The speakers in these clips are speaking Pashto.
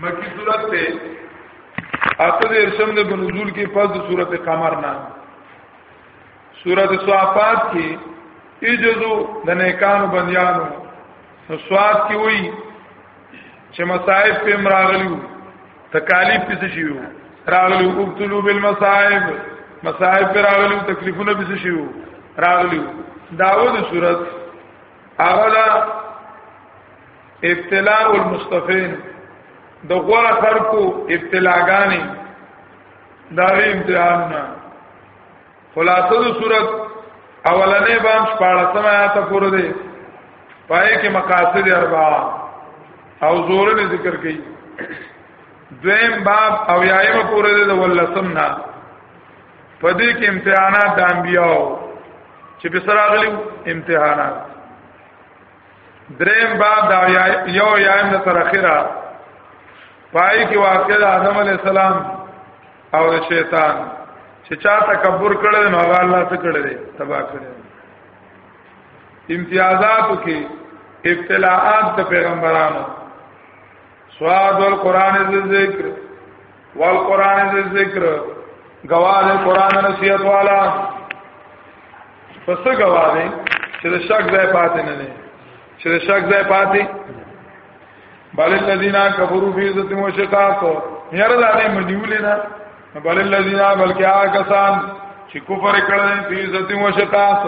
مکی صورت ته اته د ارشم د بنزول کې پس د صورت قمر نه صورت صحافات کې اجزو د نیکانو بندیانو نو سواد کې وایي چې مصائب په امراغلیو تکالیف پس شیو راغلیو ابتلو بالمصائب مصائب پر راغلیو تکلیفونه پس شیو راغلیو داوود صورت هغه ابتلاء المستفین د غوړه خلکو ابتلاګانی دا وی امتحان نه خلاصه د صورت اولنې بام 14 آیات پورې ده پای کې مقاصد اربعه او زور نه ذکر کړي دویم باب او یایم پورې ده ولسم نه پدې کې امتحانات د انبیاو چې په سره غلي امتحانات دریم باب دا یو یایم د تر اخره پای کې واقع د آدم علی السلام او د شیطان چې چا تکبر کړل نو هغه الله ته کړل تبا کړل امتیازات کې ابتلاءات د پیغمبرانو سواد القران ذکر والقران ذکر گواہ قران نصیحت والا پس ته گواه دی چې د شک ځای پاتې نه دی چې د شک ځای پاتې بل الذين كفروا في عزت وشقاق یاره دا نه مجبولې نه بل الذين بلکې هغه کسان چې کفر کړل په عزت وشقاق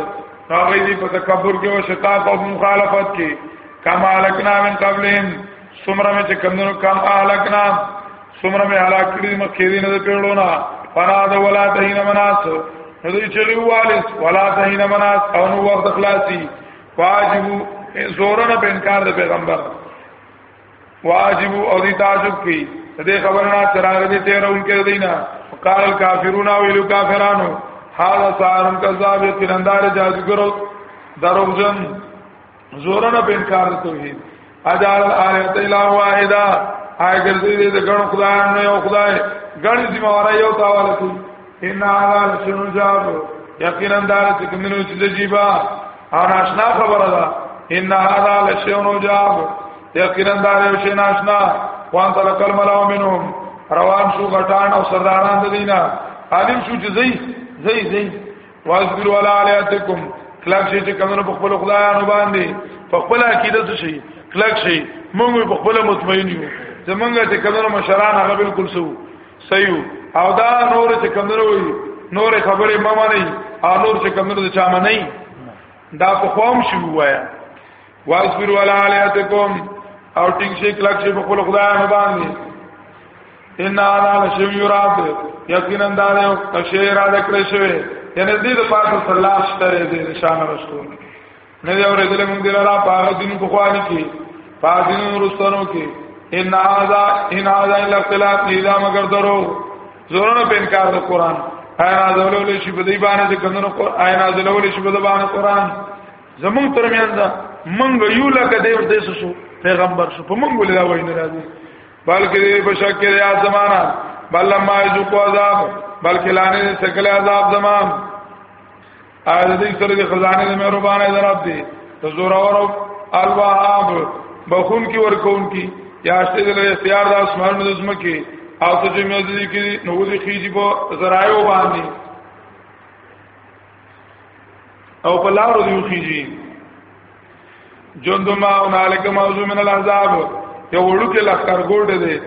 هغه دې په تکبر کې وشقاق او مخالفت کې کما لکنا من قبلهم سمره مې چې کمونو کم اهلکنا سمره مې هلاک کړی مکه دې نه پیړو نه فنا د ولا تهین مناس نو دې چلی والس ولا تهین مناس او نو وخت خلاصي واجب زورنا په انکار د پیغمبر واجب او دې تعجب کی دې خبرنا چراغ دې تیر اون کې دینا قال الکافرون او الو کافرانو حال سارم کذاب تیرندار جادوګرو دروغجن زورنا په انکار د توحید اجال الایت الا واحده آی ګرځي دې د ګڼ خدای نه یو خدای ګڼ ذمہ وار یو تاوال کی ان علی شنو جاب یقینا دار چې کومینو چې د جیبا او ناشنا خبره ده ان هذا لشنو جاب یقینا دار یو شی ناشنا وان تل کلمه لو منهم روان شو غټان او سرداران د دینه عالم شو چې زئی زئی زئی واصبروا علی الیاتکم کلک شي چې کمنو په خپل خدایانو باندې په خپل عقیدت شي کلک شي موږ په خپل مطمئن یو زمونږ چې کمنو مشران هغه بالکل سو صحیح او دا نور چې کمنو وي نور خبرې ما مانی او نور چې کمنو چې ما نه دا په قوم شو وایا واسبر ولا علیاتکم او ټینګ شي کلک شي په خپل خدای نه باندې ان انا لشم یراد یقینا دا یو شی را دکړې شوی یعنی دې د پاتو صلاح شتره دې نشانه وشو نه دی اورې دې موږ دلاره پاغه دین په خواني کې پاغین ورستانو کې ان هذا ان هذا الا اختلاف اذا مگر درو زورونه په انکار د قران آیا نازلول شي په دې باندې چې کندنو قران آیا نازلول شي په دې باندې قران زمون ترمیان دا منګ یو لکه دیو دیسو شو پیغمبر شو په منګ ولې دا وای نه راځي بلکې دې په شک کې یا زمانہ بل ما یذو عذاب بلکې لانه سکل عذاب زمان اې دې سره د خزانه د مهربانه دراب دي ته زور اورو الوهاب بخون کی ورکون کی یا شته د اختیار د اسمان د زمه کې او ته چې مې دې کې نو دې خيږي په زرايو باندې او په لارو دی وخیږي جوند ما او نالک موضوع من العذاب یو وړو کې لخر ګوډ دی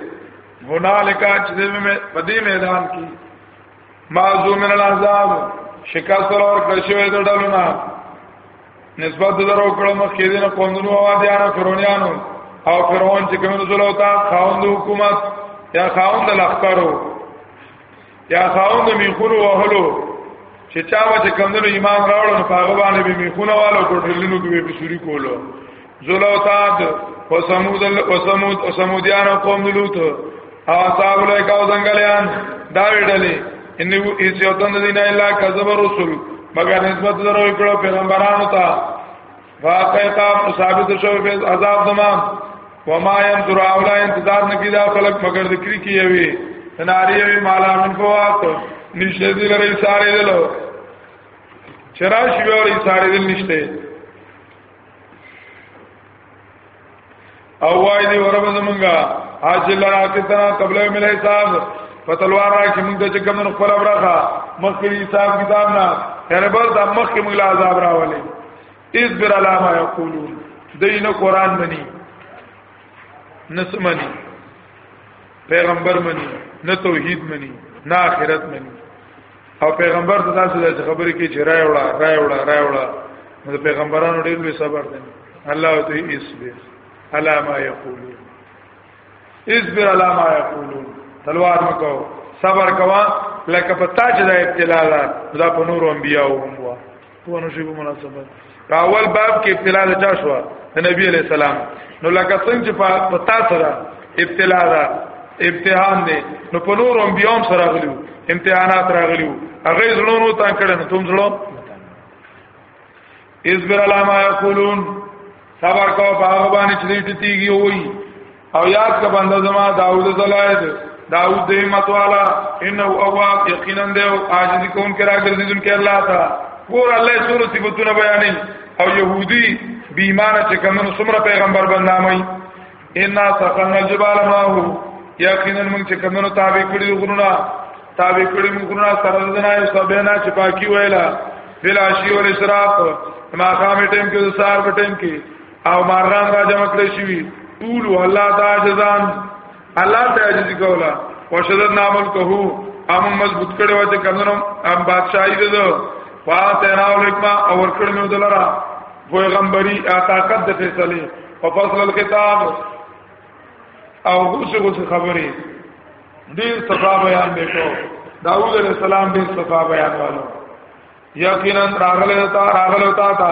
هنالک چې دې په دې میدان کې موضوع من العذاب شکاست اور کښوې د ډلونه نسبت درو کړه مخ کې دینه قومونو او دیانه فرعونانو او فرعون چې کوم رسول او تا خاوند حکومت یا خاوند لخرو یا خاون د میخونو وهلو چې چا و چې کمندونو ایمان راوړل نو هغه باندې به میخونه والو کوټلینو کې به شوري کولو زلوتاد و سمود و سمود و سمودیان او قوم لوط او اصحاب له کاو ځنګلیان دا ویډلې ان یو ایس یو تند دین الا کذب رسول مگر نسبت درو کړو پیغمبرانو ته فاقیتا ثابت شو په عذاب زمان وما ينظر اولا انتظار نکی دا خلق مگر ذکر کی یوی ناری یوی مالا من فوات نشته دی لري ساره دلو چرا شی وری ساره دل نشته او وای دی ورب زمونږه حاصل لنا تنا قبل یوم الحساب فتلوار را کی مونږ چې کوم نو خپل برخه مخکې حساب کتاب نه هربل د مخکې مونږ له عذاب راولې اس بر علامه یقولون دین قران منی نس منی پیغمبر منی نه توحید منی نه آخرت منی او پیغمبر ته تاسو د خبرې کې چې راي وړه راي وړه راي وړه نو پیغمبرانو ډېر لوی صبر دي الله ته اسبر الا ما یقولون اسبر الا ما یقولون تلوار مکو صبر کوا لکه پتا چې د ابتلا ده دا په نور انبیاء هم وا ونه شي په مناسبت په اول باب کې ابتلا د چا شو د نبی علی السلام نو لکه څنګه چې په تا سره ابتلا ده امتحان دی نو په نور هم بیام سره غلیو امتحانات راغلیو هغه زړونو تا کړه نو تم زړو اصبر علامه یقولون صبر کو باغ باندې چې دې تیږي وي او یاد کا بنده زما داوود زلای دی داوود دی مت والا انه اواب یقینا دی او عاجز کون کرا ګرځیدون کې الله تا پور الله سورو صفاتونه بیانې او يهودي بیمانه چې کومو سمره پیغمبر بندامي ان سخن الجبال ما هو یقینا موږ چې کومو تابع کړی غرونه تابع کړی موږ غرونه سره دنا یو سبینا چې پاکي ویلا بلا شی او اسراف ما خامې ټیم کې سار په ټیم کې او باران را جمع کړی شوی طول الله تعجزان الله تعجز کولا وشدد نامل کهو امون مضبوط کړي و چې کمنو ام بادشاہي ده فاتنا الحکمه او ورکړ مې دلرا پیغمبري طاقت د فیصله او فصل الكتاب او غوس غوس خبرې ډیر صفا بیان دی کو داوود علیہ السلام ډیر صفا بیان والو یقینا راغله تا راغله تا تا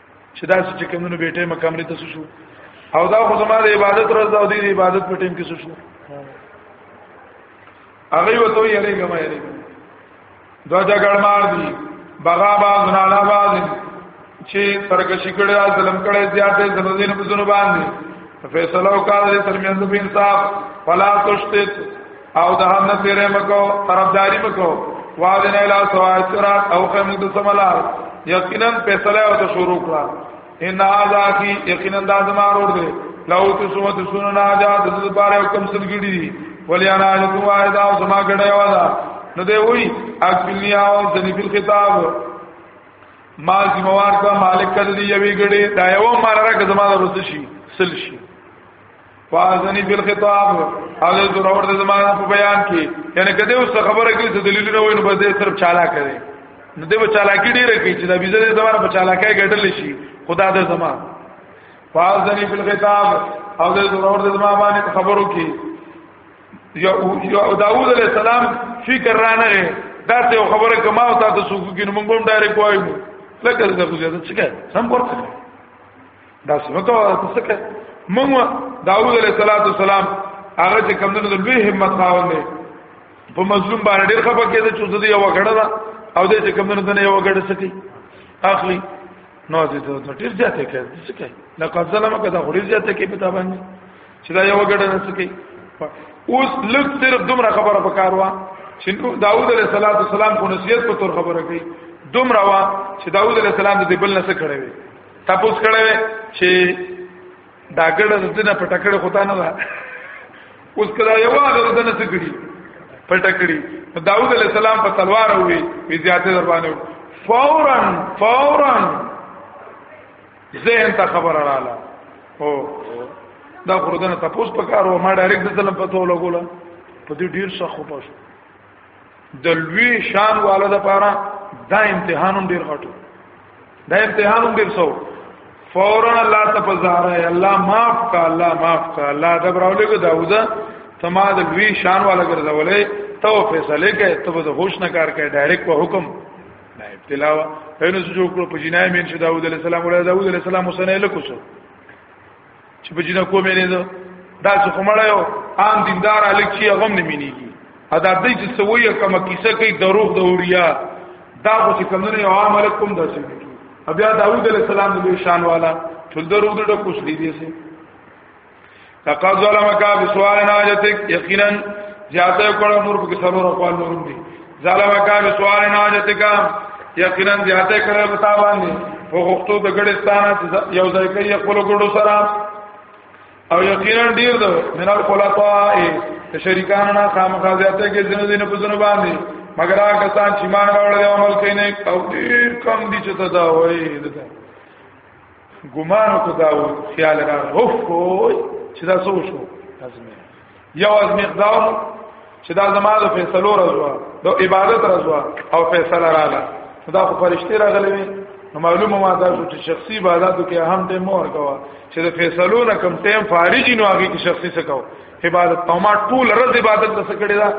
چې دا چې کومونو به ټیم کمرې ته شو او دا خو زموږ عبادت ورځ دا دی عبادت په ټیم کې شو هغه وته یې لري ګمه یې دا جګړ مار دي بغا با زنالا با چې ترکشي کړي دا ظلم کړي زیاتې زنودین په زنو باندې فیصله وکړه ترمنځ په انصاف فلا تشتت او د هم نه تیرې مکو طرفداري مکو واذن الى سوا سرات او قیمت سملا یقینا فیصله او ته شروع کړه ان هذا کی یقینا دا زما ور دي لو تو سو تو سن نه جا د دې بارے حکم سلګړي ولی انا تو واحد او زما ګډه والا نو دی وی اکلی او ذنی فی الخطاب ما زموار کا مالک کړي یوی ګډه دا یو مارا که زما د رسشي سل شي فازنی فی الخطاب حاضر دور اور د زمانہ په بیان کې یعنی کده اوس خبره کې څه دلیل نه وای نو بس دې صرف چالا کړي نو دې په چالاکی ډیره کې چې د بيزه د زمانہ په چالاکۍ ګټل شي خدا د زمان فازنی فی الخطاب حاضر دور اور د زمانہ باندې خبرو کې یا داوود علیہ السلام فکر را نه دا ته خبره کما او تاسو سوق کې نو موږ هم ډایرک وایو لکه دا خو زیاته څه کوي سم ورته دا سنت او څه کې موږ داوود علیه السلام هغه چې کوم د لوی همت خاوند دی په مظلوم باندې ډېر خپه کېده چې زه دې یو غړه ده او دې چې کوم نه یو غړه سکی اخلي نو دې ته ډېر زیاته کې څه کې لقد ظلمک دا غړي زیاته کې په تابان چې دا یو غړه نه سکی اوس لږ صرف دومره خبره پکاروا چې داوود علیه السلام کو نصیحت په تور خبره کوي دومره وا چې داوود علیه السلام دې بل نه څه کړی تاسو کړه چې دا ګړه د دنه په ټکړه خو تا نه ده اوس کله یو هغه د دنه سګړي په ټکړي داوود علی السلام په تلوار وې وی زیاته دروانه فورا فورا ذهن ته خبر رااله او دا خردنه تاسو په کارو ما ډایرکټ د ظلم په تو لګوله په دې ډیر څه خو پښه د لوی شان والو د پاره دا امتحانوم ډیر غټو دا امتحانوم ډیر سو فورا الله ته پزاره الله معاف کا الله معاف کا الله د براولې کو داوود تما د لوی شان والا ګرځولې تو فیصله کې ته به هوش نه کار کې ډایرک په حکم نه ابتلا وا هنوز جو کړو په جنای مين شو داوود علیه السلام ولې داوود علیه السلام حسین له کوڅو چې په جنہ کومې نه ده دا څه کومړ یو عام دیندار الک چې هغه نه مینیږي ادا دې چې سویه کومه کیسه کوي دروغ د اوریا دا خو چې کمنه یو عام الک کوم داسې نه بیا داوود علیہ السلام د شان والا ټول دروغ د ټکوس دی دي سي لقد ظلمك بسوال ناجتك یقینا زیاته کړه نور په سرور خپل نور دي ظالمکا بسوال ناجتکا یقینا زیاته کړه په تا باندې او غختو د ګړستان یو ځای کې خپل ګړو سره او یقینا ډیر ده من الخلطاء شریکان نه خامخا زیاته کې جن دین په جن باندې مگر هغه کسان چې مان راوړل او عمل کوي نه او ډیر کم دي چې تدا وایي ګمان کو دا خیال را غف کو چې دا سو شو ازمه یو از مقدار چې دا زما د فیصلو رضوا د عبادت رضوا او فیصله رااله دا خو فرشتي راغلي وي نو معلومه ما دا چې شخصي عبادتو کې اهم ټیم مور کوا چې د فیصلو نه کم ټیم فارجي نو هغه کې شخصي څه کوا عبادت او ما ټول رز عبادت د څه کړی دا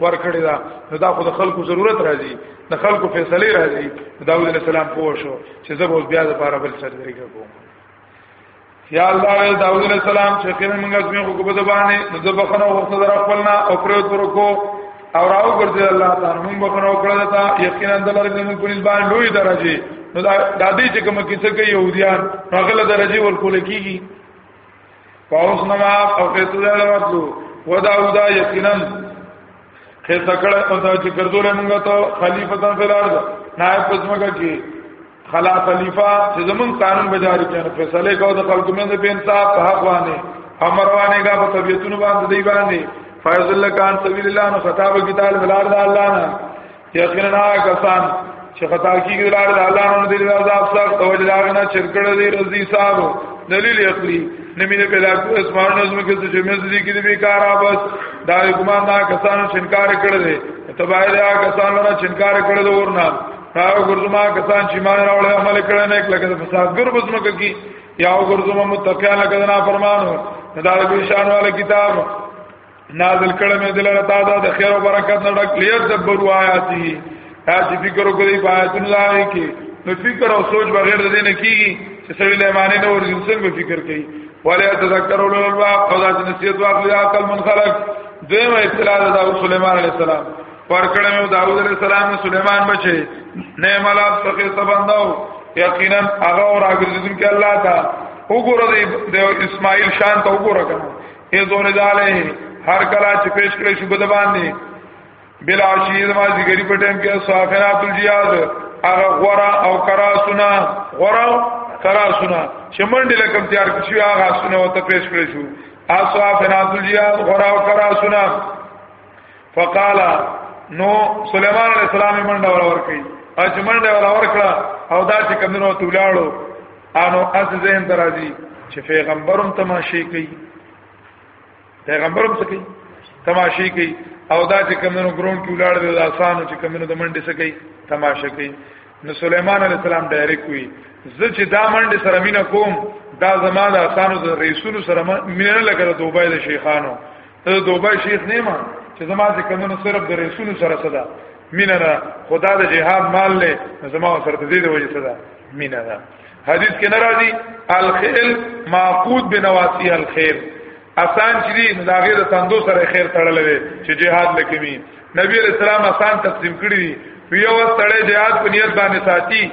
ور کړی دا نو دا خو د خلکو ضرورت راځي د خلکو فیصله راځي داوود علیه السلام پوه شو چې زه به بیا د پاره بل څه درې کوم یا الله داوود علیه السلام چې کله موږ زمي خو په زبانه نو د بخنه وخت در خپلنا او پروت ورکو او راو ګرځي الله تعالی موږ بخنه وکړه تا یقینا د لارې موږ په نسبت لوی درجه نو دا دې چې کوم کیسه کوي يهوديان هغه درجه ورکول کیږي پاوس نما او خیتو دا لواتلو و داودا یقینا خیتا کړه او دا چې ګرځول موږ ته خلیفہ تن فلار دا نائب پزماګه کې خلا خلیفہ چې زمون قانون بجاری کړي فیصله کو د خلکو مې په انصاف په حق باندې امر باندې کا په طبيعتونو باندې دی باندې فیض الله کان سبیل الله نو خطاب کی تعالی بلار دا الله نه یقینا کسان چې خطا کیږي لار د الله نوم دی د عذاب سره توجه لارنه چرکړه دی رضی صاحب دلیل عقلی نمین پیدا کو اسمان نظم کې چې مزدی کې به کار بس دا ګمان دا کسان شنکار کړل دي تبعه دا کسان نه شنکار کړل ورنه دا ګرځما کسان چې مان راوړل عمل کړل نه کله کله فساد ګر بزما کوي یا ګرځما متقیان کړه نه فرمانو دا د شان والا کتاب نازل کړه مې دلاره تا دا د خیر او برکت نه ډک لید دبرو آیاتی تا چې فکر وکړي په آیاتونو لاره کې نو فکر او سوچ بغیر د دې نه کیږي چې سړی له معنی نه ورځي څنګه فکر کوي ولا تذکر اول الباب او دا چې نصیحت واخلي عقل من خلق دیمه اطلاع د داوود سليمان عليه السلام پر کړه مې داوود عليه السلام سليمان بچي نعم الله څخه سبنداو یقینا هغه راګرځیدونکي الله تا وګوره د اسماعیل شان ته وګوره کنه ای زور داله هر کله چې پیش کړی شو بده باندې بلا شیر ما ذکری په ټیم کې صافنات الجیاد هغه غورا او کرا سنا غورا کرا سنا چې منډه لکم تیار کړی هغه سنا او ته پیش کړی شو اصافنات الجیاد غورا او کرا سنا فقال نو سليمان عليه السلام منډه ور ور کوي اج منډه ور ور کړه او دا چې کمنو ته ولاړو انو از زین درازي چې پیغمبرم تماشې کوي پیغمبرم څه کوي تماشې کوي او دا چې کمنو ګرون کې ولاړ دی آسانو چې کمنو د منډه څه کوي تماشې کوي نو سليمان عليه السلام ډایرک وي زه چې دا منډه سره مینا کوم دا زما د آسانو د رئیسونو سره مینه لګره دوبای د شیخانو ته دوبای شیخ نیمه چې زما چې کمونو صرف د رسول سره صدا مینا ده خدا د جهاد مال له زما سره د دې د وجه صدا مینا ده حدیث کې ناراضي الخيل معقود بنواسی الخير آسان چې دی داغه د تندو سره خیر تړلې وي چې جهاد لکمی نبی رسول الله آسان تقسیم کړی دی یو سره جهاد په نیت باندې ساتي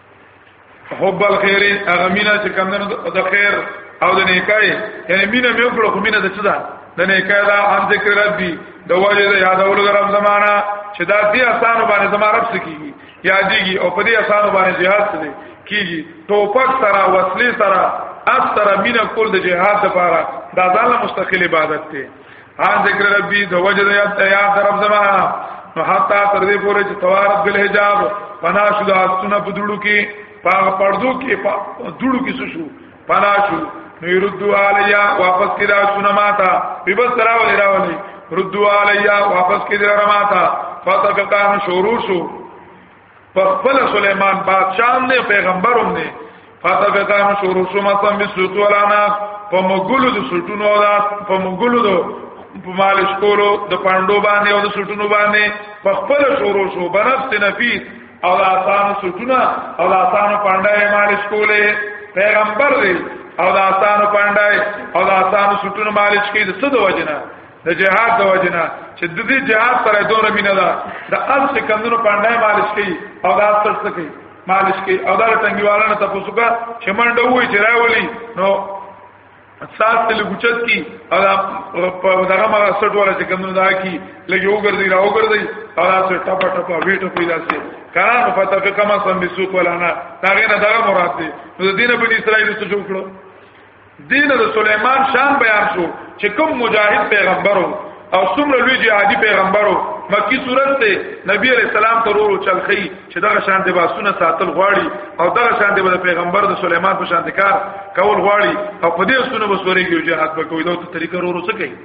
حب الخير هغه مینا چې کوم د خیر او د نیکای یعنی مینا مې وکړو خو مینا د څه ده د نیکای دا ان ذکر ربي د وجه د یادولو درم زمانہ چې دا دې آسان باندې زماره رب سکیږي یادېږي او په دې آسان باندې jihad سره کیږي ټوپک سره وسلې سره اثر مینا کول د jihad لپاره دا ځاله مستقل عبادت ته ها ذکر ربی د وجد یا تیا طرف زما نو حتا تر دې پورې چې توارت بل حجاب پنا شو د استونه په دړو کې پاغ پردو کې په دړو کې شو پنا شو نو يردو علیا واپس کې دا سونه ماتا به بس راولې راولې ردو علیا واپس کې دا ماتا فتقطان شروع شو په خپل سليمان بادشاہ هم نه پیغمبر هم نه فتفتان شروع شما سم بسوتو علانا په مغولو د سټونو دا په مغولو د په مالش کولو د پاندو باندې او د سټونو باندې په خپل شروع شو بنفس نفیس او د آسان سټونه او د آسان پاندای مالش کولې پیغمبر دی او د آسان پاندای او د آسان سټونو مالش کې د څه د وجنه د جهاد د وجنه چې د دې جهاد سره دوره مینه ده د اصل څخه کمونو پاندای مالش کوي او د اصل څخه کوي مالش کوي او دا ټنګیوالانه تاسو کا چې منډه وای چې راولي نو سات تل بچت کی او په دغه مغه سټ ولا چې کمونو دا کی لګي وګرځي راو ګرځي او تاسو ټپا ټپا ویټو پیدا سي کاران په تاسو کما سم بسوق ولا نه دا غنه دغه مراد دي نو د دینه بنی اسرائیل څخه جوړ کړو دین د سليمان شان بیان شو چې کوم مجاهد پیغمبرو او څومره لوی جهادي پیغمبرو مکی صورت ته نبی علیہ السلام ته ورو چلخی چې دغه شان دی باسونه ساتل غواړي او دغه شان دی د پیغمبر د سليمان په شان کار کول غواړي او په دې سونه بسوري کې جهاد به کوي دوه طریقې ورو څه کوي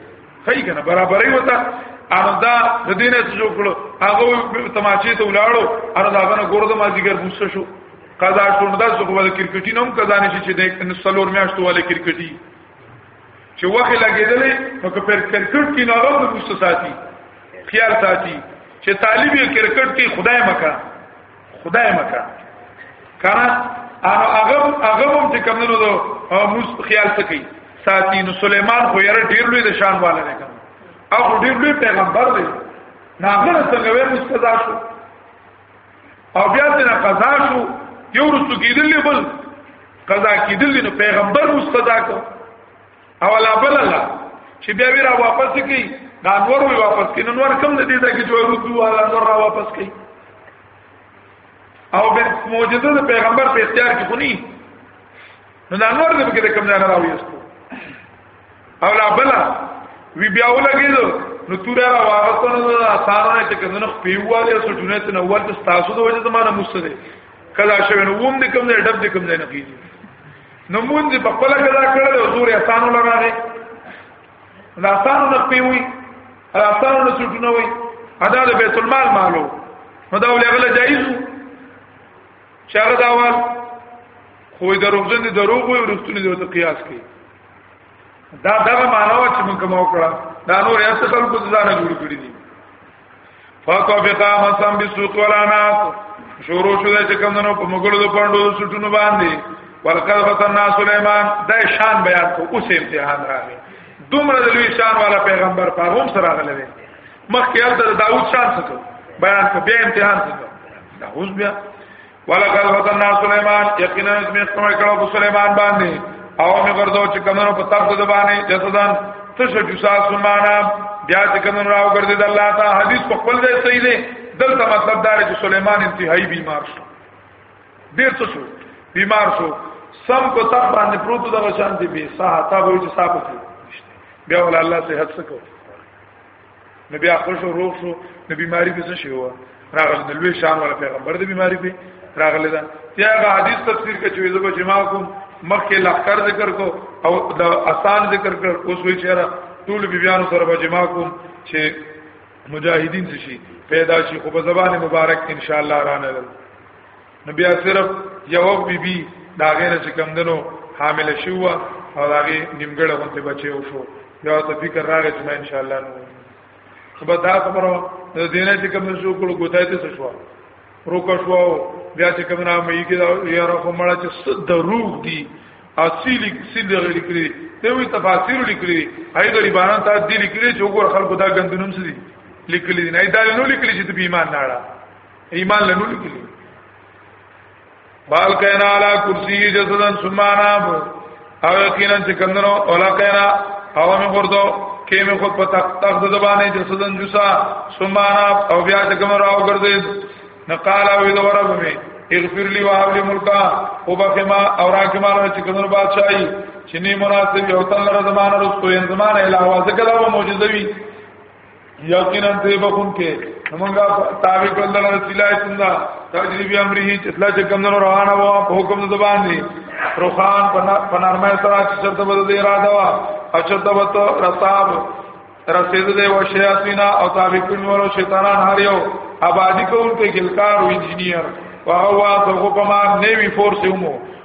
خی کنه برابرې وتا ان دا د دینه څه جوړ کړو هغه تماچې ته ولاړو ان دا غنه ګورده ما جګر بوسه شو قضا شول دا څه ول کرکټي نوم قضا نشي چې د سلور میاشتو ول کرکټي چې وخت لګیدلې نو که پر کرکټ کې نه راو د ساتي خیال ساتي چې طالب یې کرکټ کې خدای مکا خدای مکا کارا هغه هغه هم چې کمنو دو موس خیال سکی ساتي نو سليمان خو یې ډیر لوی د شان والا نه کړ او ډیر لوی پیغمبر دی ناغره څنګه وې مستدا شو او بیا تر قضا شو یو رسو کیدل بل قضا کیدل نو پیغمبر مو قضا کو او لا بل الله چې بیا ویرا واپس کی دا نور وی واپس کی نور کم نه دي دا کې جوړو دوه لا نور را واپس کی او به معجزه د پیغمبر په اختیار کې خونی نو دا نور دې کې کوم ځای راوي استو او لا بل وی بیا ولګیدو نو تورا را واغتنو دا اثارونه چې کنه خو پیواله سو جنې ته نو ورته تاسو د وجه زمانه مستده کلا شوی نو ووم دې کوم نه ډب دې کوم نه کیږي نو مونږ په خپل کلا کړل او زور احسانو لګاغه دا اثارو نه پیوي اثارو نه څټونه وي ادا د بیت المال مالو نو دا ولې غل جایز شغه داوال خو دروغجن دروغ وي ورستونی د قیاس کوي دا دغه مانو چې موږ کوم وکړه دا نور یې څه خلکو ځان جوړ کړی دي فطفقا مسم بسوق ولانات شروع شو چې کوم نو په مغلو د پاندو سټونو باندې ولقد فتنا سليمان دا شان بیان کو اوس امتحان راغی دومره د لوی شان والا پیغمبر پاغوم سره راغلی دی مخکې د داوود شان څخه بیان کو بیا امتحان څخه دا اوس بیا ولقد فتنا سليمان یقینا اسم استمع کړو په سليمان باندې او موږ ورته چې کمنو په تخت د باندې جسدان تش جسا سمانا بیا چې کمنو راو ګرځي د الله تعالی حدیث په خپل ځای صحیح دی دلته مطلب دا چې سليمان انتهایی بیمار شو ډیر څه شو بیمار شو سم په تخت باندې پروت د غشان دی به صحه تا به چې صاحب بیا ول الله صحت سکو نو بیا خوشو روغ شو نو بیماری به څه شي و راغله د لوی شان ولا پیغمبر د بیماری به راغله دا یا هغه حدیث تفسیر کې چې زبر جما کوم مخکې لخر ذکر کو او د آسان ذکر کړ اوس وی چیرې ټول بیبیانو سره به جما کوم چې مجاهدین شي پیدا شي خو په زبان مبارک ان شاء الله رانه نو بیا صرف یو بی بی دا غیر چې کم دنو حامل شو او هغه نیمګړه غونته بچي وشو بیا ته فکر راغی چې ما ان شاء الله نو سبا دا خبره د دینه چې کوم شو کول ګوتای ته شو روکا شو بیا چې کوم نه مې کې دا یار خو مړه چې صد روح دی اصلي سید لیکلي ته وی تفاسیر لیکلي هاي غریبانان ته دې لیکلي چې وګور خلکو دا غندونم سدي لیکلي نه دا نو لیکلي چې په ایمان نه اړه ایمان له نور کې بال کینا علی کرسی جسدن ثم اناب او یقینا چې کندنو اولا کینا او موږ ورته کې موږ خود په تخت تخت د باندې جسدن جسا ثم اناب او بیا چې کوم راو ګرځي نقال او د ورب می اغفر لی وهب لی ملکا او بخما او راکما له چې کندنو بادشاہي چې نه مناسب یو تل زمانه رسو زمانه علاوه ذکر او معجزوي یقینا دې بخون کې موږ تابع کړل د رسول الله څنګه تجربه امره چې الله چې کوم نور روانه و په حکم د زبان دي روخان په نرمه سره چې شرط بده دی اراده وا او شرط بده رتاب رسید دې و شیاطینا او تابع کړل نور شیطانان هریو آبادی کوونکې ګلکار او انجنیر او هوا څنګه په ما نیوی فورس یمو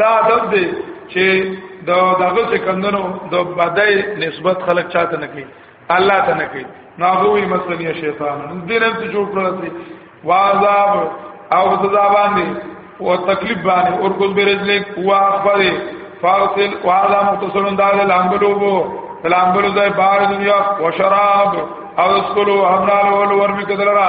دا ادب دی چې د دغه څه کندنو د بدای نسبت خلک چاته نه کوي الله ته نه کوي ناغوی مثلا یا شیطان دې نه څه جوړ کړل دي وعذاب او سزا باندې او تکلیف باندې اور کوز برجلې قوا اخبار فاصل وعذاب متصلون دا لامبلو وو لامبلو ځای بار دنیا او شراب او اسکلو حملال ول ورمی کدلرا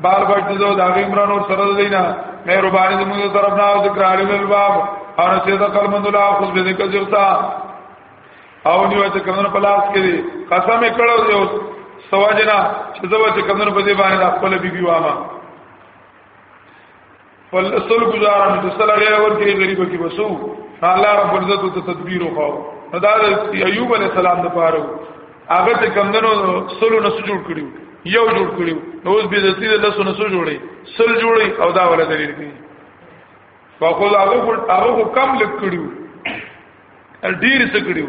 بار بار دزو دا غي عمران اور سره دینا مهرباني زموږ طرف نه او ذکر عالم الباب او نسیت قلم الله خود به ذکر جوتا او نیو چې کمنو پلاس کې دي قسم کړو دی اوس سواجنا چې زو چې کمنو په دې باندې خپل بیبي وامه فلسل گزارن د سره غیر ور کې غریب کې بسو الله رب عزت ته تدبیر وکاو نو دا د ایوب علی السلام د پاره هغه ته کمندونو سلو نس جوړ کړیو یو جوړ کړیو نو اوس به د سیده لسو نس جوړي سل جوړي او دا ولا دلیل کوي فقل هغه هغه کم لک کړیو ډیر څه کړیو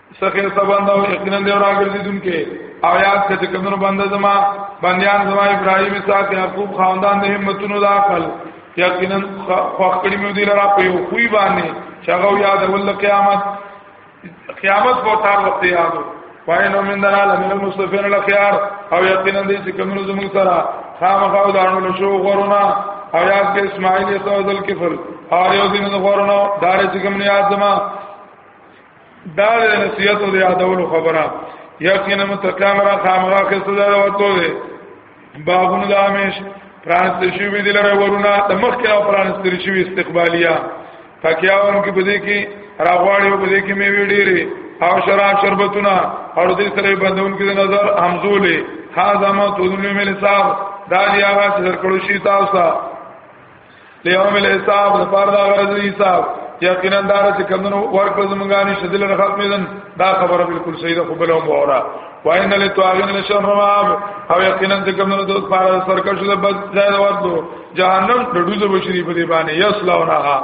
سخه سبند او یقینا دی راګرځي دن کې او یاد کړه چې کومو بنده زما بنیان زما ابراهیم سات یعقوب خاندان د همتونو د عقل یقینا خوښ کړی مې دی لرا په یو خوې باندې چې هغه یاد ول قیامت قیامت په تار وخت یادو پای نو من دنا لمن المستفین الاخيار او یقینا دې چې کومو زموږ سره خامخا ودانو له شو غرونه او یاد کې اسماعیل یې سوال کفر او یو دین د غرونه دار چې کوم یاد زما دا د نصیحت او د یادولو خبره یقینا متکامل را خامغه خسته دا وته دی بابون دامش پرانست شوی دی لره ورونه د مخ کې او پرانست شوی استقبالیا تکیاون کې بده کې راغواړي او بده کې مې ویډیره او شراب شربتونه او دې سره بندون کې نظر همزولې ها زما تولې مې لساب دا دی هغه چې درکړو شي تاسو لیوم الحساب لپاره دا غرض دی حساب یقینا دا چې کمنو ورکو زمونږه نشه دل نه ختمې دن دا خبره بالکل صحیح ده خو بل هم وره وان له تواغین له شر ماب او یقینا چې کمنو د پاره سرکشه د بد ځای ورته جهنم د ډوزه بشری په دی باندې یسلونها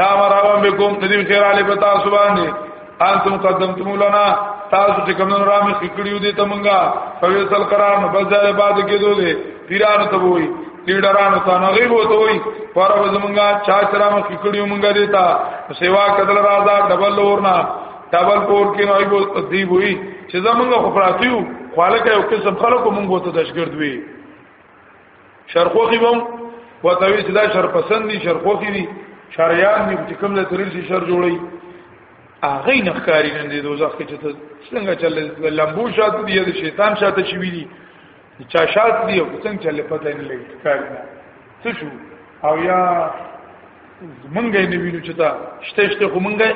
لا مراوم بكم تدیم خیر علی پتا سبحانه انتم قدمتم لنا تاسو چې کوم را مخ کړیو دي تمنګا فویسل قرار نو بس ځای بعد کې دوه دي پیران ته وای لیډرانو ته نه غیب وته وای پر وزمنګا چا چرا مخ کړیو مونږه دیتا سیوا کدل راځه ډبل ورنا ډبل پور کې نوې بو دی وای چې زمونږ خو پراتیو خالق یو قسم خلکو مونږ ته دشګرد وی شرخوخي بم وتوی چې دا شر پسند دي شرخوخي دي شریان دي چې کوم له ترل شي شر جوړي هغه نه ښکاری نن دي دوزخ کې چې څنګه چل لمبو شاته دي د شیطان شاته شي وي چا شاته دي او څنګه چل پته نه لګي ښکاری نه څه شو او یا منګې نه وینو چې تا شته شته خو منګې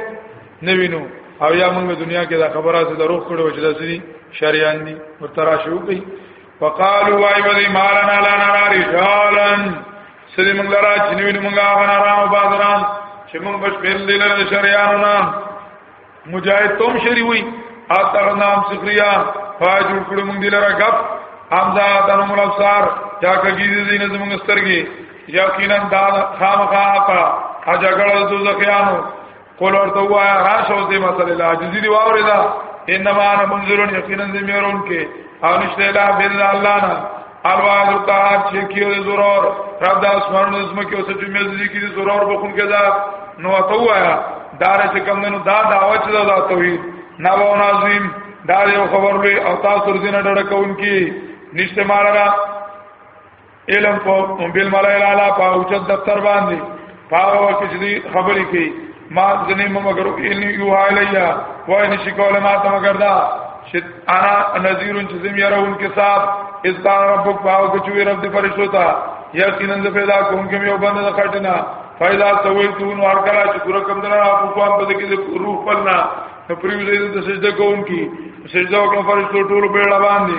نه وینو او یا موږ دنیا کې دا خبره زه دروغ کړو چې دا سړي شریان دي ورته راشي وکي فقالوا وای ودی مالنا لا نرا رجالا سری موږ لرا چې نیو موږ هغه نارا او بازران چې موږ بش بیل دی لره شریانو نه مجاهد تم شری وی اته نام سخریا فاج کړو موږ دی لره غب حمزه دنو ملابسار چا کګی دې نه زموږ سترګې یقینا دا خامخا اپا اجګړو دوزخیانو قول ورته وایا راشه او دې مسله لا عجزي دی واورې دا انما انا منذر یقینا زمیرون کې او نشته لا بل الله نه الواد القهار چې کیو ضرور رب د اسمان نظم کې اوس چې مې دې کې ضرور بخون کې دا نو ته وایا دار چې کم نو دا داوا چې دا توحید نو او ناظم دا یو خبر لوي او تاسو ورځینه ډډه کوونکی نشته مالرا علم په بل ملای لالا په اوچت دفتر باندې پاو کې چې خبرې کوي ما ځنې مګر ان یو علیا وای نشي کوله ما ته مګر دا چې انا نذیر چې زم يرون کې صاحب استان ربک پاو کې چې رب دې فرشتو ته یقینا ز پیدا کوم کې یو بند د خټنا فیدا سویتون ور کلا چې ګور کم دنا اپ کوم په دې کې روح پلنا پریو دې د سجده کوونکی سجده وکړه فرشتو ټول په اړه باندې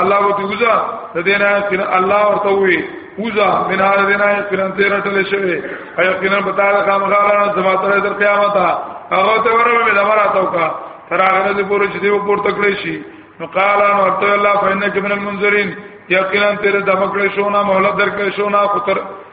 الله و دی وزا د دینه کین الله ورته وی وزا من هر دینه کین ته رټل شوی او یقینا بتا د قام غالا زما تر در قیامت هغه ته ورو مې دمرا توکا تر هغه دې پوره چې دی پور تکړه شي نو قال ان ورته الله فینک من المنذرین یقینا تیر دمکړې شو نه مهلت درکړې شو نه خطر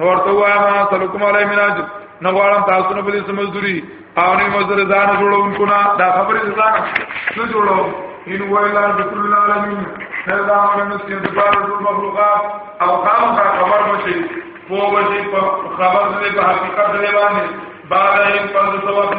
نو ورته وای ما سلکم علی مناج نه غواړم تاسو نه بلی سمزدوري او نه مزدور ځان جوړونکو نه دا خبرې ځان نه جوړو ان ویلا ذکر العالمین سردا من سید بار ټول مخلوقات او خام کا خبر بشي پو بشي په خبر دې په حقیقت دې باندې بعد ان پر څه وخت